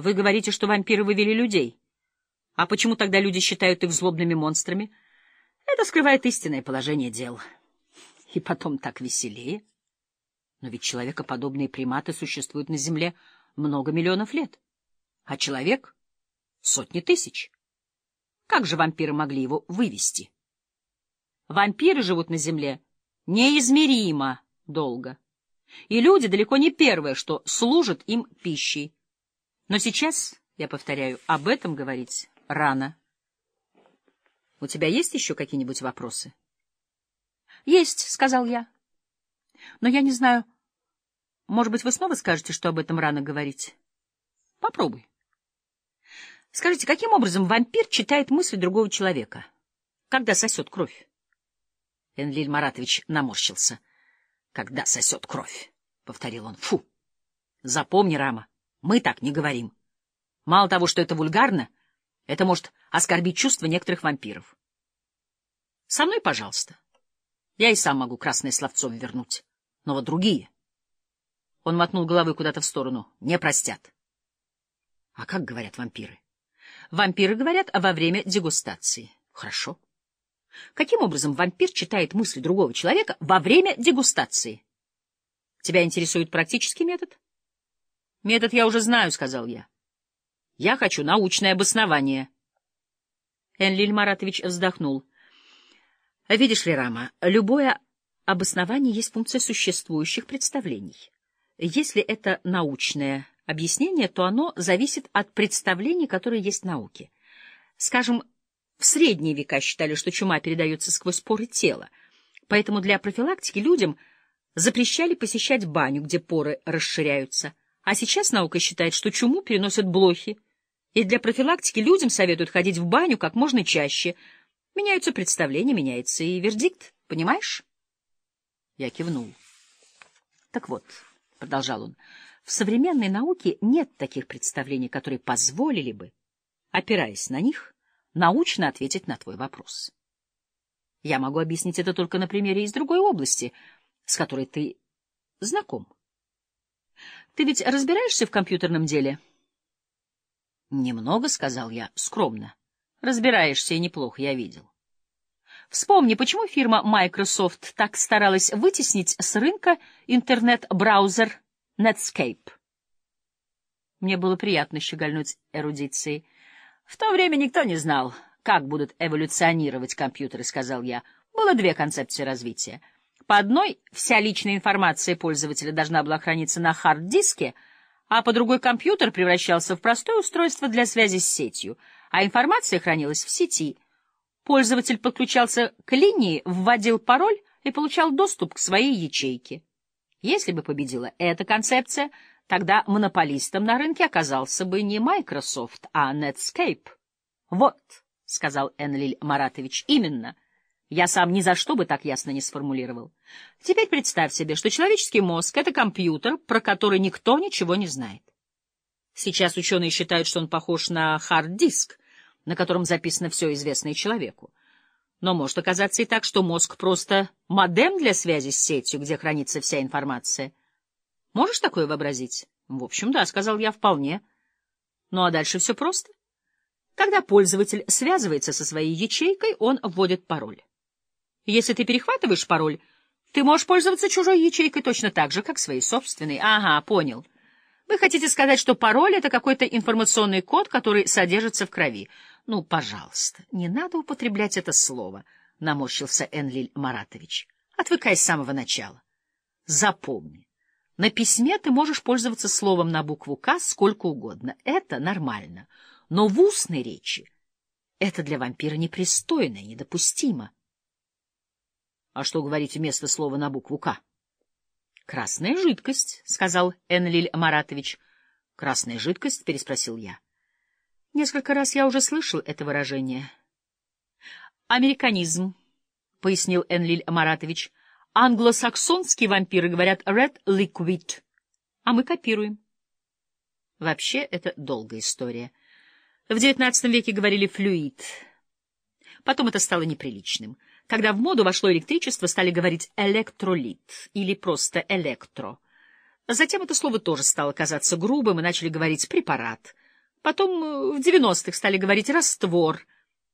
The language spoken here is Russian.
Вы говорите, что вампиры вывели людей. А почему тогда люди считают их злобными монстрами? Это скрывает истинное положение дел. И потом так веселее. Но ведь человекоподобные приматы существуют на Земле много миллионов лет, а человек — сотни тысяч. Как же вампиры могли его вывести? Вампиры живут на Земле неизмеримо долго, и люди далеко не первые, что служат им пищей. Но сейчас, я повторяю, об этом говорить рано. У тебя есть еще какие-нибудь вопросы? — Есть, — сказал я. — Но я не знаю... Может быть, вы снова скажете, что об этом рано говорить? Попробуй. Скажите, каким образом вампир читает мысли другого человека, когда сосет кровь? Энлиль Маратович наморщился. Когда сосет кровь, — повторил он. Фу! Запомни, Рама, мы так не говорим. Мало того, что это вульгарно, это может оскорбить чувства некоторых вампиров. Со мной, пожалуйста. Я и сам могу красное словцо вернуть. Но вот другие... Он мотнул головой куда-то в сторону. Не простят. А как говорят вампиры? Вампиры говорят во время дегустации. Хорошо. Каким образом вампир читает мысли другого человека во время дегустации? Тебя интересует практический метод? Метод я уже знаю, сказал я. Я хочу научное обоснование. Энлиль Маратович вздохнул. Видишь ли, Рама, любое обоснование есть функция существующих представлений. Если это научное объяснение, то оно зависит от представлений, которые есть в науке. Скажем, в средние века считали, что чума передается сквозь поры тела, поэтому для профилактики людям запрещали посещать баню, где поры расширяются, а сейчас наука считает, что чуму переносят блохи, и для профилактики людям советуют ходить в баню как можно чаще. Меняются представления, меняется и вердикт, понимаешь? Я кивнул. Так вот, — продолжал он, — в современной науке нет таких представлений, которые позволили бы, опираясь на них, научно ответить на твой вопрос. Я могу объяснить это только на примере из другой области, с которой ты знаком. Ты ведь разбираешься в компьютерном деле? Немного, — сказал я, скромно. Разбираешься и неплохо, я видел. Вспомни, почему фирма Microsoft так старалась вытеснить с рынка интернет-браузер Netscape. Мне было приятно щегольнуть эрудицией. В то время никто не знал, как будут эволюционировать компьютеры, — сказал я. Было две концепции развития. По одной, вся личная информация пользователя должна была храниться на хард-диске, а по другой компьютер превращался в простое устройство для связи с сетью, а информация хранилась в сети — Пользователь подключался к линии, вводил пароль и получал доступ к своей ячейке. Если бы победила эта концепция, тогда монополистом на рынке оказался бы не Microsoft, а Netscape. Вот, — сказал Энлиль Маратович, — именно. Я сам ни за что бы так ясно не сформулировал. Теперь представь себе, что человеческий мозг — это компьютер, про который никто ничего не знает. Сейчас ученые считают, что он похож на хард-диск — на котором записано все известное человеку. Но может оказаться и так, что мозг просто модем для связи с сетью, где хранится вся информация. Можешь такое вообразить? В общем, да, сказал я, вполне. Ну а дальше все просто. Когда пользователь связывается со своей ячейкой, он вводит пароль. Если ты перехватываешь пароль, ты можешь пользоваться чужой ячейкой точно так же, как своей собственной. Ага, понял. Вы хотите сказать, что пароль — это какой-то информационный код, который содержится в крови. — Ну, пожалуйста, не надо употреблять это слово, — наморщился Энлиль Маратович. — Отвыкай с самого начала. Запомни, на письме ты можешь пользоваться словом на букву «К» сколько угодно. Это нормально. Но в устной речи это для вампира непристойно и недопустимо. — А что говорить вместо слова на букву «К»? — Красная жидкость, — сказал Энлиль Маратович. — Красная жидкость? — переспросил я. — Несколько раз я уже слышал это выражение. «Американизм», — пояснил Энлиль Маратович. «Англосаксонские вампиры говорят «red liquid», а мы копируем». Вообще, это долгая история. В XIX веке говорили «флюид». Потом это стало неприличным. Когда в моду вошло электричество, стали говорить «электролит» или просто «электро». Затем это слово тоже стало казаться грубым, и начали говорить «препарат». Потом э, в девяностых стали говорить «раствор»,